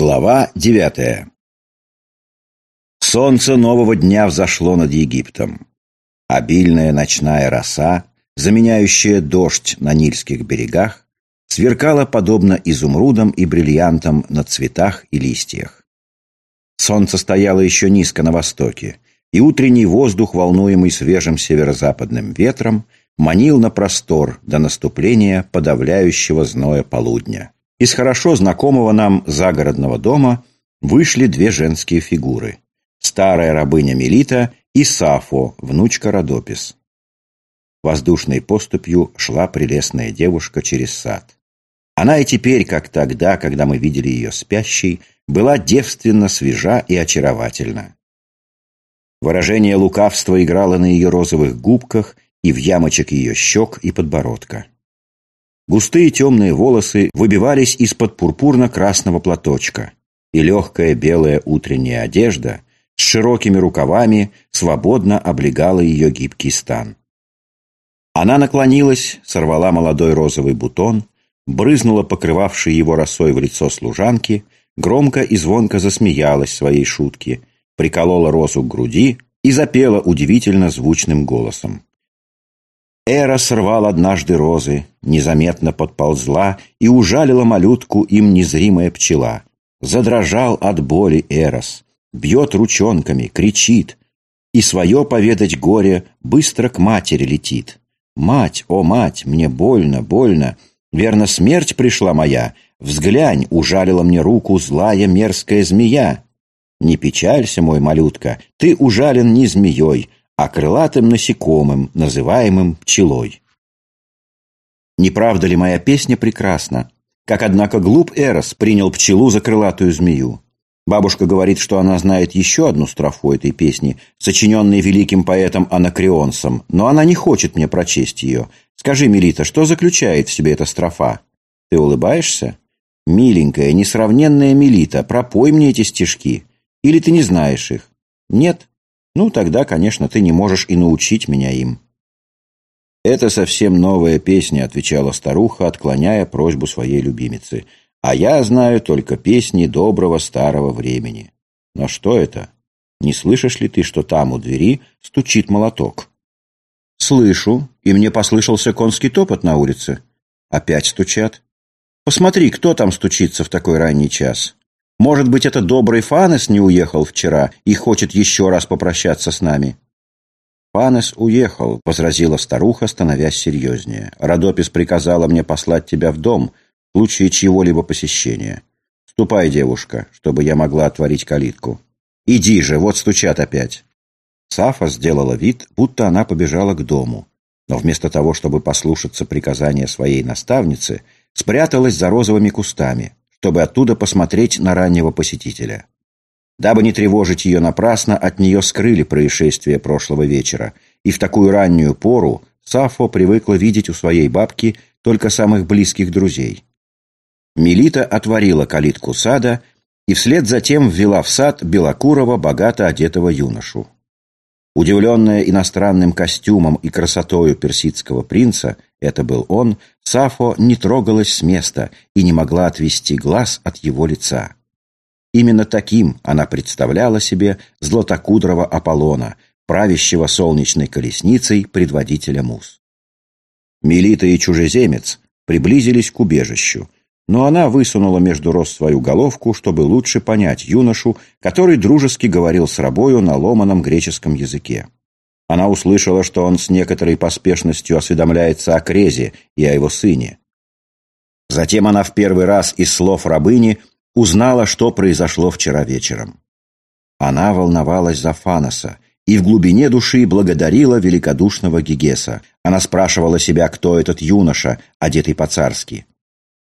Глава девятая Солнце нового дня взошло над Египтом. Обильная ночная роса, заменяющая дождь на Нильских берегах, сверкала подобно изумрудам и бриллиантам на цветах и листьях. Солнце стояло еще низко на востоке, и утренний воздух, волнуемый свежим северо-западным ветром, манил на простор до наступления подавляющего зноя полудня. Из хорошо знакомого нам загородного дома вышли две женские фигуры. Старая рабыня Мелита и Сафо, внучка Родопис. Воздушной поступью шла прелестная девушка через сад. Она и теперь, как тогда, когда мы видели ее спящей, была девственно свежа и очаровательна. Выражение лукавства играло на ее розовых губках и в ямочек ее щек и подбородка. Густые темные волосы выбивались из-под пурпурно-красного платочка, и легкая белая утренняя одежда с широкими рукавами свободно облегала ее гибкий стан. Она наклонилась, сорвала молодой розовый бутон, брызнула покрывавшей его росой в лицо служанки, громко и звонко засмеялась своей шутке, приколола розу к груди и запела удивительно звучным голосом. Эра сорвал однажды розы, незаметно подползла и ужалила малютку им незримая пчела. Задрожал от боли Эрос, бьет ручонками, кричит, и свое поведать горе быстро к матери летит. «Мать, о мать, мне больно, больно, верно, смерть пришла моя, взглянь, ужалила мне руку злая мерзкая змея». «Не печалься, мой малютка, ты ужален не змеей, а крылатым насекомым, называемым пчелой. Не правда ли моя песня прекрасна? Как, однако, глуп Эрос принял пчелу за крылатую змею. Бабушка говорит, что она знает еще одну строфу этой песни, сочиненной великим поэтом Анакреонсом, но она не хочет мне прочесть ее. Скажи, Мелита, что заключает в себе эта строфа? Ты улыбаешься? Миленькая, несравненная Мелита, пропой мне эти стишки. Или ты не знаешь их? Нет? Ну, тогда, конечно, ты не можешь и научить меня им». «Это совсем новая песня», — отвечала старуха, отклоняя просьбу своей любимицы. «А я знаю только песни доброго старого времени». «Но что это? Не слышишь ли ты, что там у двери стучит молоток?» «Слышу, и мне послышался конский топот на улице. Опять стучат. Посмотри, кто там стучится в такой ранний час». Может быть, это добрый Фанес не уехал вчера и хочет еще раз попрощаться с нами?» «Фанес уехал», — возразила старуха, становясь серьезнее. «Родопис приказала мне послать тебя в дом в случае чьего-либо посещения. Ступай, девушка, чтобы я могла отворить калитку. Иди же, вот стучат опять». Сафа сделала вид, будто она побежала к дому, но вместо того, чтобы послушаться приказания своей наставницы, спряталась за розовыми кустами, чтобы оттуда посмотреть на раннего посетителя. Дабы не тревожить ее напрасно, от нее скрыли происшествие прошлого вечера, и в такую раннюю пору Сафо привыкла видеть у своей бабки только самых близких друзей. Мелита отворила калитку сада и вслед за тем ввела в сад белокурого, богато одетого юношу. Удивленная иностранным костюмом и красотою персидского принца, это был он, Сафо не трогалась с места и не могла отвести глаз от его лица. Именно таким она представляла себе златокудрого Аполлона, правящего солнечной колесницей предводителя мус. Мелита и чужеземец приблизились к убежищу, но она высунула между рост свою головку, чтобы лучше понять юношу, который дружески говорил с рабою на ломаном греческом языке. Она услышала, что он с некоторой поспешностью осведомляется о Крезе и о его сыне. Затем она в первый раз из слов рабыни узнала, что произошло вчера вечером. Она волновалась за Фаноса и в глубине души благодарила великодушного Гигеса. Она спрашивала себя, кто этот юноша, одетый по-царски.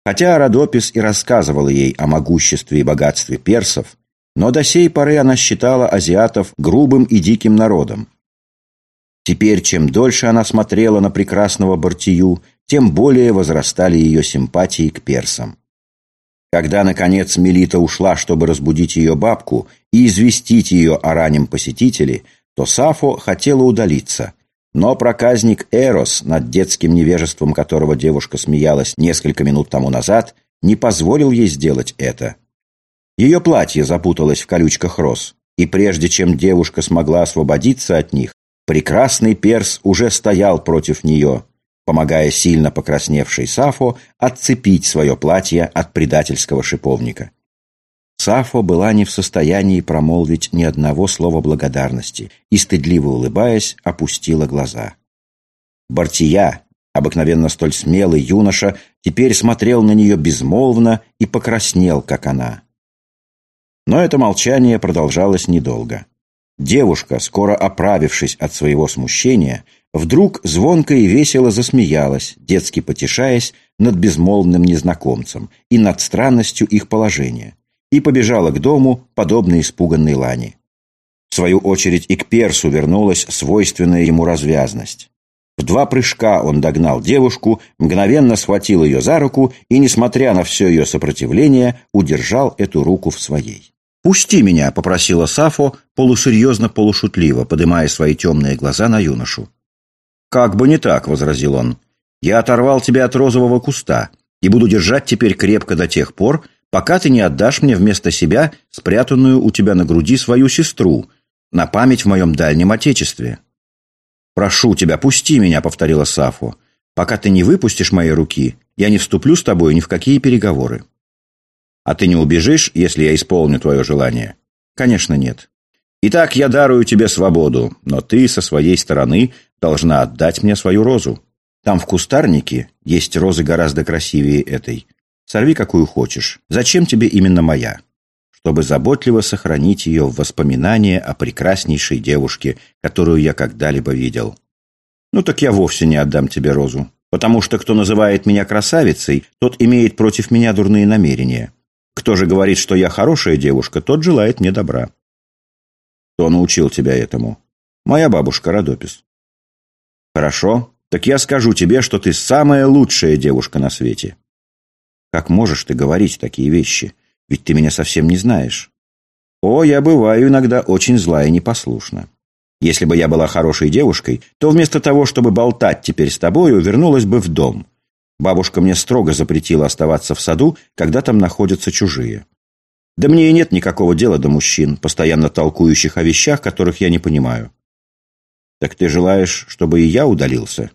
Хотя Родопис и рассказывал ей о могуществе и богатстве персов, но до сей поры она считала азиатов грубым и диким народом, Теперь, чем дольше она смотрела на прекрасного Бартию, тем более возрастали ее симпатии к персам. Когда, наконец, Мелита ушла, чтобы разбудить ее бабку и известить ее о раннем посетителе, то Сафо хотела удалиться. Но проказник Эрос, над детским невежеством которого девушка смеялась несколько минут тому назад, не позволил ей сделать это. Ее платье запуталось в колючках роз, и прежде чем девушка смогла освободиться от них, прекрасный перс уже стоял против нее, помогая сильно покрасневшей Сафо отцепить свое платье от предательского шиповника. Сафо была не в состоянии промолвить ни одного слова благодарности и, стыдливо улыбаясь, опустила глаза. Бартия, обыкновенно столь смелый юноша, теперь смотрел на нее безмолвно и покраснел, как она. Но это молчание продолжалось недолго. Девушка, скоро оправившись от своего смущения, вдруг звонко и весело засмеялась, детски потешаясь над безмолвным незнакомцем и над странностью их положения, и побежала к дому, подобно испуганной Лане. В свою очередь и к Персу вернулась свойственная ему развязность. В два прыжка он догнал девушку, мгновенно схватил ее за руку и, несмотря на все ее сопротивление, удержал эту руку в своей. «Пусти меня», — попросила Сафо, полусерьезно-полушутливо, подымая свои темные глаза на юношу. «Как бы не так», — возразил он. «Я оторвал тебя от розового куста и буду держать теперь крепко до тех пор, пока ты не отдашь мне вместо себя спрятанную у тебя на груди свою сестру, на память в моем дальнем отечестве». «Прошу тебя, пусти меня», — повторила Сафо. «Пока ты не выпустишь мои руки, я не вступлю с тобой ни в какие переговоры». «А ты не убежишь, если я исполню твое желание?» «Конечно, нет». «Итак, я дарую тебе свободу, но ты со своей стороны должна отдать мне свою розу. Там в кустарнике есть розы гораздо красивее этой. Сорви какую хочешь. Зачем тебе именно моя?» чтобы заботливо сохранить ее в воспоминания о прекраснейшей девушке, которую я когда-либо видел. Ну так я вовсе не отдам тебе розу, потому что кто называет меня красавицей, тот имеет против меня дурные намерения. Кто же говорит, что я хорошая девушка, тот желает мне добра. Кто научил тебя этому? Моя бабушка Родопис. Хорошо, так я скажу тебе, что ты самая лучшая девушка на свете. Как можешь ты говорить такие вещи? Ведь ты меня совсем не знаешь. О, я бываю иногда очень зла и непослушна. Если бы я была хорошей девушкой, то вместо того, чтобы болтать теперь с тобою, вернулась бы в дом. Бабушка мне строго запретила оставаться в саду, когда там находятся чужие. Да мне и нет никакого дела до мужчин, постоянно толкующих о вещах, которых я не понимаю. Так ты желаешь, чтобы и я удалился?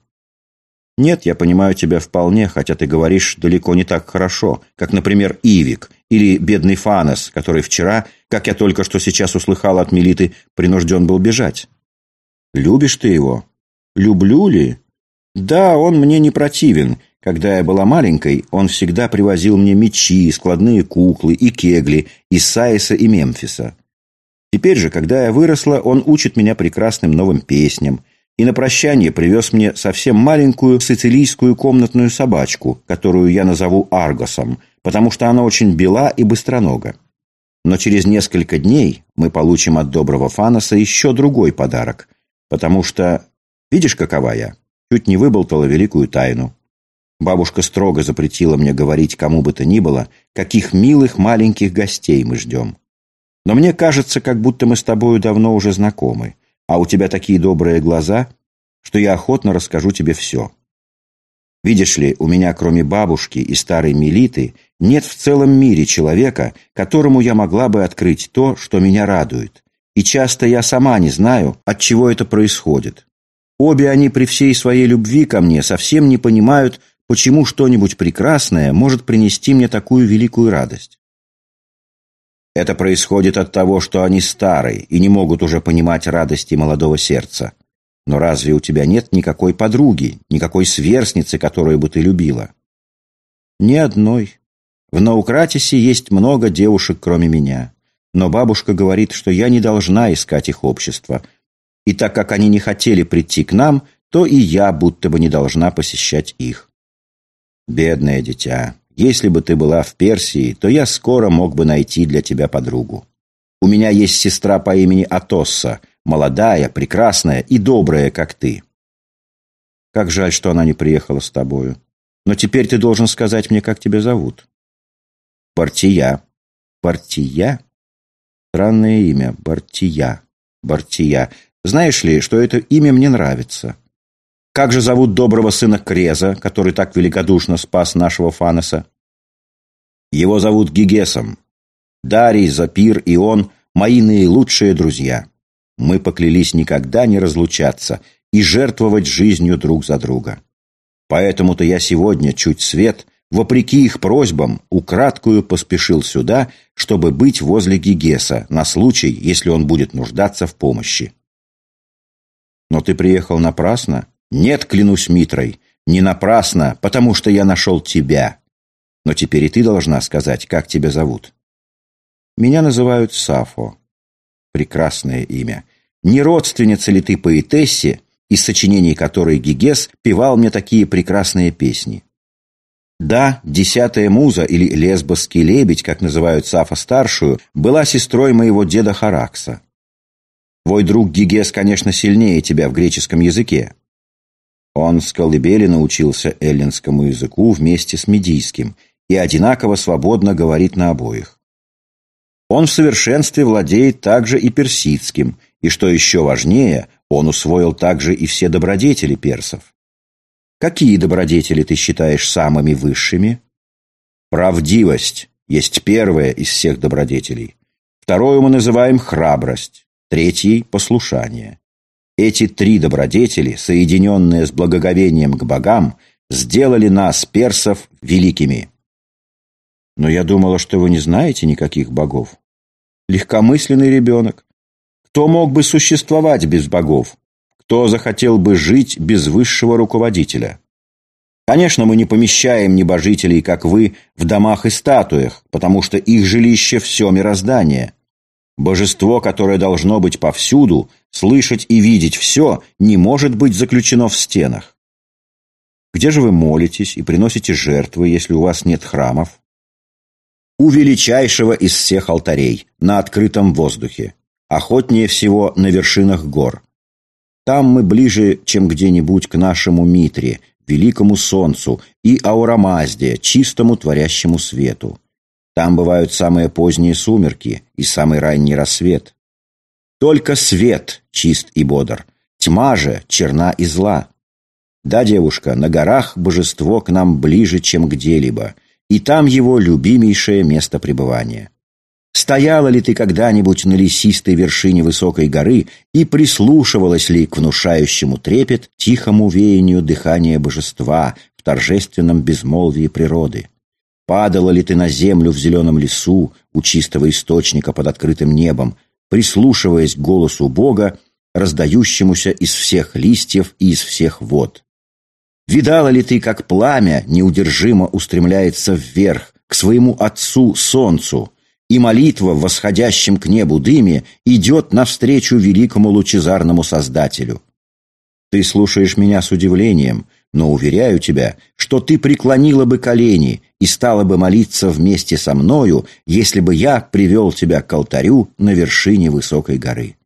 Нет, я понимаю тебя вполне, хотя ты говоришь далеко не так хорошо, как, например, Ивик или бедный Фанес, который вчера, как я только что сейчас услыхал от Мелиты, принужден был бежать. Любишь ты его? Люблю ли? Да, он мне не противен. Когда я была маленькой, он всегда привозил мне мечи, складные куклы и кегли из Саиса и Мемфиса. Теперь же, когда я выросла, он учит меня прекрасным новым песням, и на прощание привез мне совсем маленькую сицилийскую комнатную собачку, которую я назову Аргосом, потому что она очень бела и быстронога. Но через несколько дней мы получим от доброго Фаноса еще другой подарок, потому что, видишь, какова я, чуть не выболтала великую тайну. Бабушка строго запретила мне говорить кому бы то ни было, каких милых маленьких гостей мы ждем. Но мне кажется, как будто мы с тобою давно уже знакомы а у тебя такие добрые глаза, что я охотно расскажу тебе все. Видишь ли, у меня кроме бабушки и старой Мелиты нет в целом мире человека, которому я могла бы открыть то, что меня радует. И часто я сама не знаю, от чего это происходит. Обе они при всей своей любви ко мне совсем не понимают, почему что-нибудь прекрасное может принести мне такую великую радость. Это происходит от того, что они старые и не могут уже понимать радости молодого сердца. Но разве у тебя нет никакой подруги, никакой сверстницы, которую бы ты любила? Ни одной. В Наукратисе есть много девушек, кроме меня. Но бабушка говорит, что я не должна искать их общество. И так как они не хотели прийти к нам, то и я будто бы не должна посещать их. Бедное дитя. Если бы ты была в Персии, то я скоро мог бы найти для тебя подругу. У меня есть сестра по имени Атосса, молодая, прекрасная и добрая, как ты. Как жаль, что она не приехала с тобою. Но теперь ты должен сказать мне, как тебя зовут. Бартия. Бартия? Странное имя. Бартия. Бартия. Знаешь ли, что это имя мне нравится? Как же зовут доброго сына Креза, который так великодушно спас нашего Фанеса? Его зовут Гигесом. Дарий, Запир и он – мои наилучшие друзья. Мы поклялись никогда не разлучаться и жертвовать жизнью друг за друга. Поэтому-то я сегодня, чуть свет, вопреки их просьбам, украдкую поспешил сюда, чтобы быть возле Гигеса на случай, если он будет нуждаться в помощи. Но ты приехал напрасно? Нет, клянусь Митрой, не напрасно, потому что я нашел тебя. Но теперь и ты должна сказать, как тебя зовут. Меня называют Сафо. Прекрасное имя. Не родственница ли ты поэтессе, из сочинений которой Гигес певал мне такие прекрасные песни? Да, десятая муза, или лесбосский лебедь, как называют Сафа-старшую, была сестрой моего деда Харакса. Твой друг Гигес, конечно, сильнее тебя в греческом языке. Он с колыбели научился эллинскому языку вместе с медийским и одинаково свободно говорит на обоих. Он в совершенстве владеет также и персидским, и, что еще важнее, он усвоил также и все добродетели персов. Какие добродетели ты считаешь самыми высшими? Правдивость есть первая из всех добродетелей. Вторую мы называем храбрость, третий – послушание. Эти три добродетели, соединенные с благоговением к богам, сделали нас, персов, великими. Но я думала, что вы не знаете никаких богов. Легкомысленный ребенок. Кто мог бы существовать без богов? Кто захотел бы жить без высшего руководителя? Конечно, мы не помещаем небожителей, как вы, в домах и статуях, потому что их жилище – все мироздание. Божество, которое должно быть повсюду, слышать и видеть все, не может быть заключено в стенах. Где же вы молитесь и приносите жертвы, если у вас нет храмов? У величайшего из всех алтарей, на открытом воздухе. Охотнее всего на вершинах гор. Там мы ближе, чем где-нибудь к нашему Митре, великому солнцу, и Аурамазде, чистому творящему свету. Там бывают самые поздние сумерки и самый ранний рассвет. Только свет чист и бодр, тьма же черна и зла. Да, девушка, на горах божество к нам ближе, чем где-либо, и там его любимейшее место пребывания. Стояла ли ты когда-нибудь на лесистой вершине высокой горы и прислушивалась ли к внушающему трепет тихому веянию дыхания божества в торжественном безмолвии природы? Падала ли ты на землю в зеленом лесу у чистого источника под открытым небом, прислушиваясь к голосу Бога, раздающемуся из всех листьев и из всех вод? Видала ли ты, как пламя неудержимо устремляется вверх, к своему Отцу Солнцу, и молитва в восходящем к небу дыме идет навстречу великому лучезарному Создателю. Ты слушаешь меня с удивлением, но уверяю тебя, что ты преклонила бы колени и стала бы молиться вместе со мною, если бы я привел тебя к алтарю на вершине высокой горы.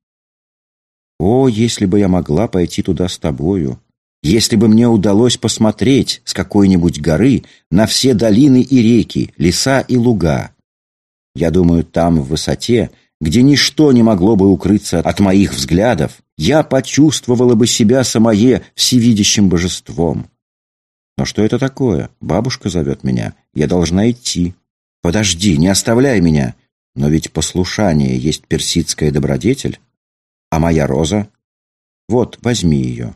О, если бы я могла пойти туда с тобою! Если бы мне удалось посмотреть с какой-нибудь горы на все долины и реки, леса и луга, я думаю, там, в высоте, где ничто не могло бы укрыться от моих взглядов, я почувствовала бы себя самое всевидящим божеством. Но что это такое? Бабушка зовет меня. Я должна идти. Подожди, не оставляй меня. Но ведь послушание есть персидская добродетель. А моя роза? Вот, возьми ее.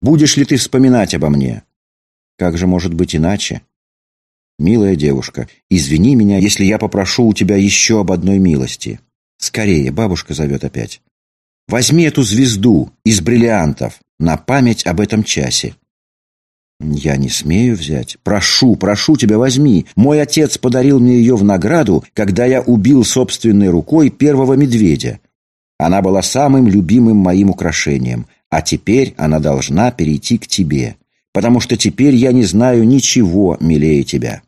Будешь ли ты вспоминать обо мне? Как же может быть иначе? «Милая девушка, извини меня, если я попрошу у тебя еще об одной милости. Скорее, бабушка зовет опять. Возьми эту звезду из бриллиантов на память об этом часе». «Я не смею взять. Прошу, прошу тебя, возьми. Мой отец подарил мне ее в награду, когда я убил собственной рукой первого медведя. Она была самым любимым моим украшением, а теперь она должна перейти к тебе, потому что теперь я не знаю ничего милее тебя».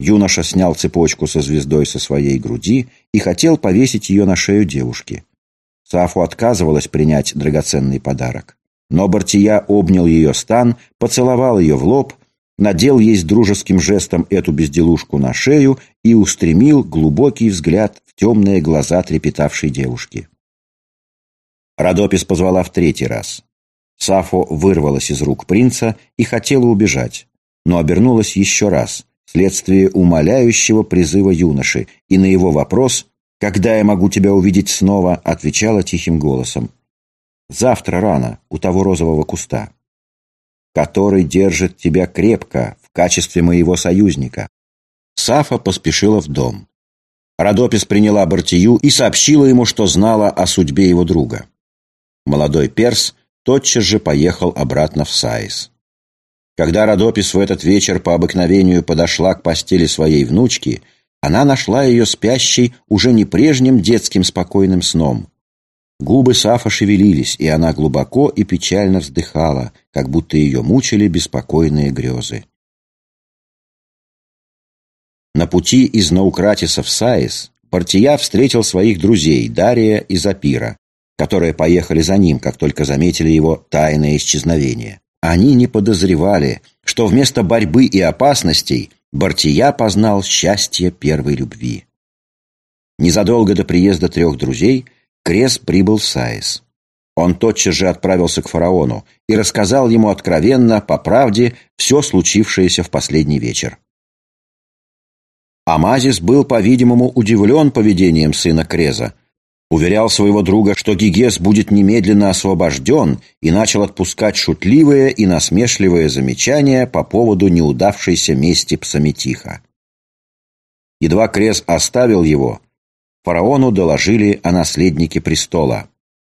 Юноша снял цепочку со звездой со своей груди и хотел повесить ее на шею девушки. Сафу отказывалась принять драгоценный подарок. Но Бартия обнял ее стан, поцеловал ее в лоб, надел ей с дружеским жестом эту безделушку на шею и устремил глубокий взгляд в темные глаза трепетавшей девушки. Родопис позвала в третий раз. Сафо вырвалась из рук принца и хотела убежать, но обернулась еще раз, вследствие умоляющего призыва юноши, и на его вопрос «Когда я могу тебя увидеть снова?» отвечала тихим голосом «Завтра рано, у того розового куста» который держит тебя крепко в качестве моего союзника. Сафа поспешила в дом. Родопис приняла Бартию и сообщила ему, что знала о судьбе его друга. Молодой перс тотчас же поехал обратно в Саис. Когда Родопис в этот вечер по обыкновению подошла к постели своей внучки, она нашла ее спящей уже не прежним детским спокойным сном. Губы Сафа шевелились, и она глубоко и печально вздыхала, как будто ее мучили беспокойные грезы. На пути из Наукратиса в Саис Партия встретил своих друзей Дария и Запира, которые поехали за ним, как только заметили его тайное исчезновение. Они не подозревали, что вместо борьбы и опасностей Бартия познал счастье первой любви. Незадолго до приезда трех друзей Крес прибыл в Саис. Он тотчас же отправился к фараону и рассказал ему откровенно, по правде, все случившееся в последний вечер. Амазис был, по-видимому, удивлен поведением сына Креза. Уверял своего друга, что Гигес будет немедленно освобожден, и начал отпускать шутливые и насмешливые замечания по поводу неудавшейся мести Псаметиха. Едва Крез оставил его, фараону доложили о наследнике престола.